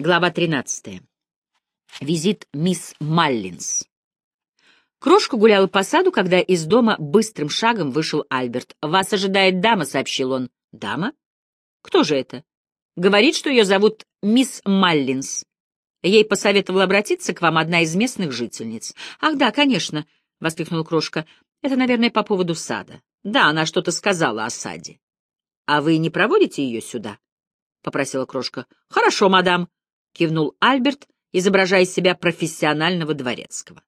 Глава 13. Визит мисс Маллинс. Крошка гуляла по саду, когда из дома быстрым шагом вышел Альберт. «Вас ожидает дама», — сообщил он. «Дама? Кто же это?» «Говорит, что ее зовут мисс Маллинс. Ей посоветовала обратиться к вам одна из местных жительниц». «Ах, да, конечно», — воскликнула Крошка. «Это, наверное, по поводу сада. Да, она что-то сказала о саде». «А вы не проводите ее сюда?» — попросила Крошка. «Хорошо, мадам», — кивнул Альберт, изображая из себя профессионального дворецкого.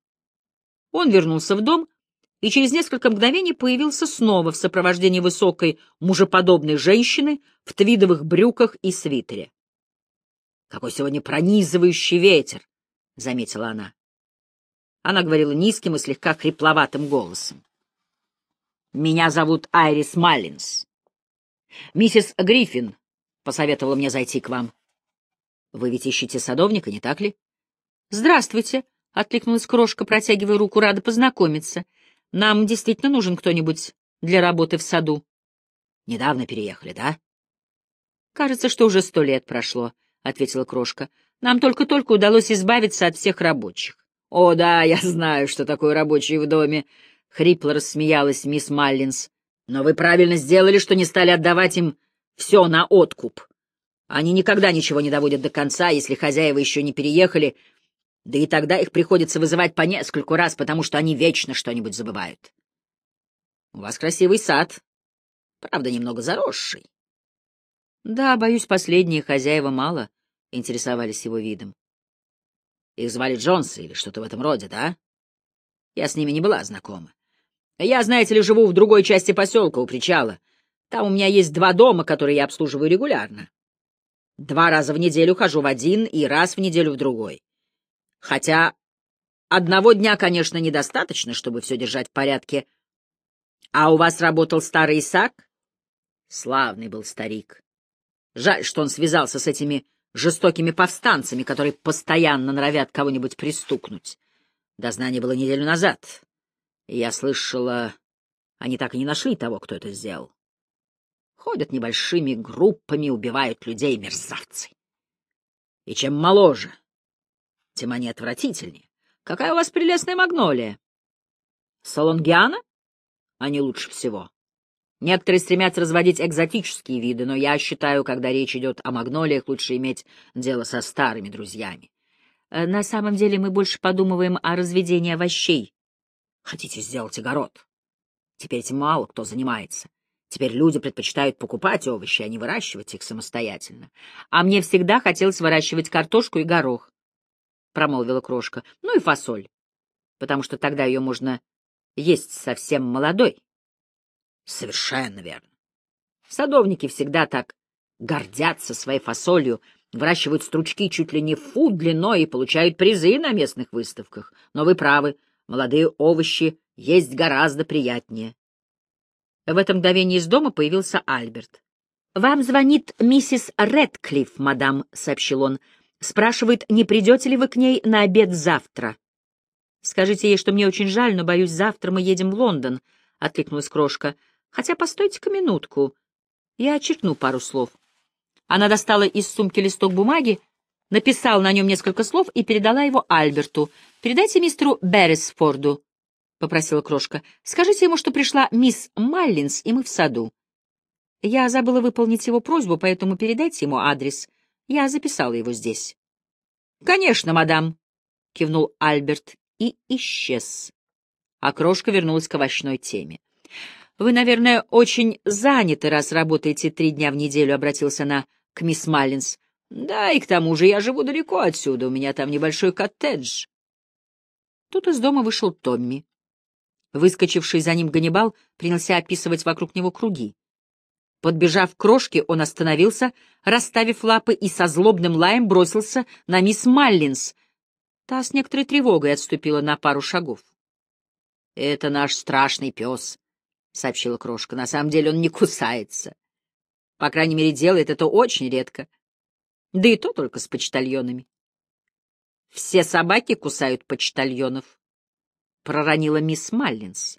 Он вернулся в дом и через несколько мгновений появился снова в сопровождении высокой, мужеподобной женщины в твидовых брюках и свитере. «Какой сегодня пронизывающий ветер!» — заметила она. Она говорила низким и слегка хрипловатым голосом. «Меня зовут Айрис Маллинс. Миссис Гриффин посоветовала мне зайти к вам. Вы ведь ищете садовника, не так ли? Здравствуйте, — откликнулась крошка, протягивая руку, рада познакомиться. Нам действительно нужен кто-нибудь для работы в саду. Недавно переехали, да? Кажется, что уже сто лет прошло, — ответила крошка. Нам только-только удалось избавиться от всех рабочих. О, да, я знаю, что такое рабочие в доме, — хрипло рассмеялась мисс Маллинс. Но вы правильно сделали, что не стали отдавать им все на откуп. Они никогда ничего не доводят до конца, если хозяева еще не переехали, да и тогда их приходится вызывать по нескольку раз, потому что они вечно что-нибудь забывают. У вас красивый сад, правда, немного заросший. Да, боюсь, последние хозяева мало интересовались его видом. Их звали Джонсы или что-то в этом роде, да? Я с ними не была знакома. Я, знаете ли, живу в другой части поселка, у причала. Там у меня есть два дома, которые я обслуживаю регулярно. Два раза в неделю хожу в один и раз в неделю в другой. Хотя одного дня, конечно, недостаточно, чтобы все держать в порядке. А у вас работал старый Исаак? Славный был старик. Жаль, что он связался с этими жестокими повстанцами, которые постоянно норовят кого-нибудь пристукнуть. Дознание было неделю назад. Я слышала, они так и не нашли того, кто это сделал. Ходят небольшими группами, убивают людей, мерзавцы. И чем моложе, тем они отвратительнее. Какая у вас прелестная магнолия? Солонгиана? Они лучше всего. Некоторые стремятся разводить экзотические виды, но я считаю, когда речь идет о магнолиях, лучше иметь дело со старыми друзьями. Э, на самом деле мы больше подумываем о разведении овощей. Хотите сделать огород? Теперь этим мало кто занимается. Теперь люди предпочитают покупать овощи, а не выращивать их самостоятельно. А мне всегда хотелось выращивать картошку и горох, — промолвила крошка. — Ну и фасоль, потому что тогда ее можно есть совсем молодой. — Совершенно верно. Садовники всегда так гордятся своей фасолью, выращивают стручки чуть ли не в фут длиной и получают призы на местных выставках. Но вы правы, молодые овощи есть гораздо приятнее. В этом мгновении из дома появился Альберт. «Вам звонит миссис Редклифф, мадам», — сообщил он. «Спрашивает, не придете ли вы к ней на обед завтра?» «Скажите ей, что мне очень жаль, но, боюсь, завтра мы едем в Лондон», — откликнулась крошка. «Хотя постойте-ка минутку. Я очеркну пару слов». Она достала из сумки листок бумаги, написала на нем несколько слов и передала его Альберту. «Передайте мистеру Беррисфорду попросила крошка. — Скажите ему, что пришла мисс Маллинс, и мы в саду. Я забыла выполнить его просьбу, поэтому передайте ему адрес. Я записала его здесь. — Конечно, мадам, — кивнул Альберт и исчез. А крошка вернулась к овощной теме. — Вы, наверное, очень заняты, раз работаете три дня в неделю, — обратилась она к мисс Маллинс. — Да, и к тому же я живу далеко отсюда, у меня там небольшой коттедж. Тут из дома вышел Томми. Выскочивший за ним Ганнибал принялся описывать вокруг него круги. Подбежав к крошке, он остановился, расставив лапы, и со злобным лаем бросился на мисс Маллинс. Та с некоторой тревогой отступила на пару шагов. — Это наш страшный пес, — сообщила крошка. — На самом деле он не кусается. По крайней мере, делает это очень редко. Да и то только с почтальонами. Все собаки кусают почтальонов, — проронила мисс Маллинс.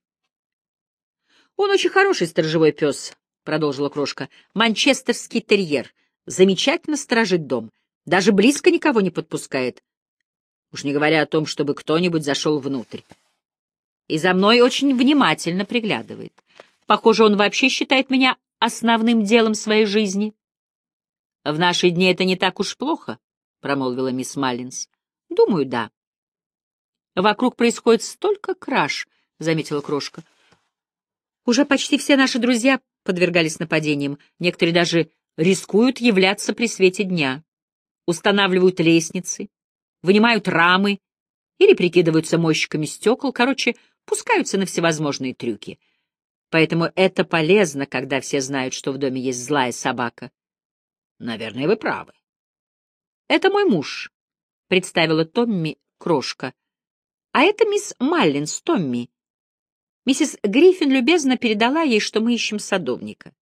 «Он очень хороший сторожевой пес», — продолжила крошка. «Манчестерский терьер. Замечательно сторожит дом. Даже близко никого не подпускает. Уж не говоря о том, чтобы кто-нибудь зашел внутрь. И за мной очень внимательно приглядывает. Похоже, он вообще считает меня основным делом своей жизни. — В наши дни это не так уж плохо, — промолвила мисс Маллинс. — Думаю, да. — Вокруг происходит столько краж, — заметила крошка. Уже почти все наши друзья подвергались нападениям, некоторые даже рискуют являться при свете дня, устанавливают лестницы, вынимают рамы или прикидываются мойщиками стекол, короче, пускаются на всевозможные трюки. Поэтому это полезно, когда все знают, что в доме есть злая собака. Наверное, вы правы. Это мой муж, — представила Томми крошка. А это мисс Маллинс, Томми. Миссис Гриффин любезно передала ей, что мы ищем садовника.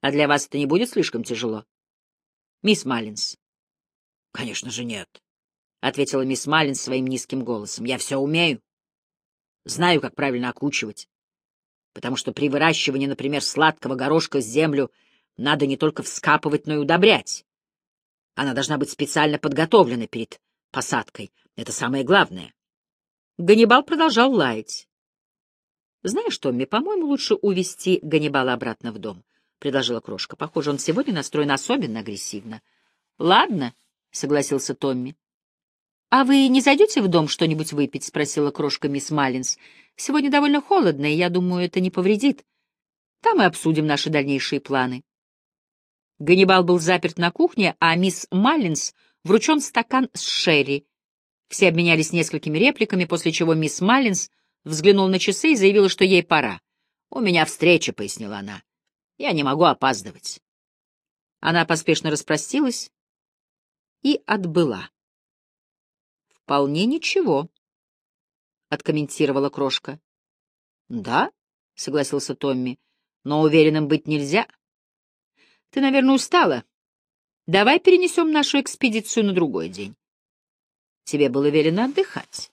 А для вас это не будет слишком тяжело? Мисс Маллинс. Конечно же нет, — ответила мисс Маллинс своим низким голосом. Я все умею. Знаю, как правильно окучивать. Потому что при выращивании, например, сладкого горошка в землю надо не только вскапывать, но и удобрять. Она должна быть специально подготовлена перед посадкой. Это самое главное. Ганнибал продолжал лаять. «Знаешь, Томми, по-моему, лучше увести Ганнибала обратно в дом», — предложила крошка. «Похоже, он сегодня настроен особенно агрессивно». «Ладно», — согласился Томми. «А вы не зайдете в дом что-нибудь выпить?» — спросила крошка мисс Маллинс. «Сегодня довольно холодно, и я думаю, это не повредит. Там и обсудим наши дальнейшие планы». Ганнибал был заперт на кухне, а мисс Маллинс вручен стакан с шерри. Все обменялись несколькими репликами, после чего мисс Маллинс взглянула на часы и заявила, что ей пора. «У меня встреча», — пояснила она. «Я не могу опаздывать». Она поспешно распростилась и отбыла. «Вполне ничего», — откомментировала крошка. «Да», — согласился Томми, — «но уверенным быть нельзя. Ты, наверное, устала. Давай перенесем нашу экспедицию на другой день. Тебе было велено отдыхать».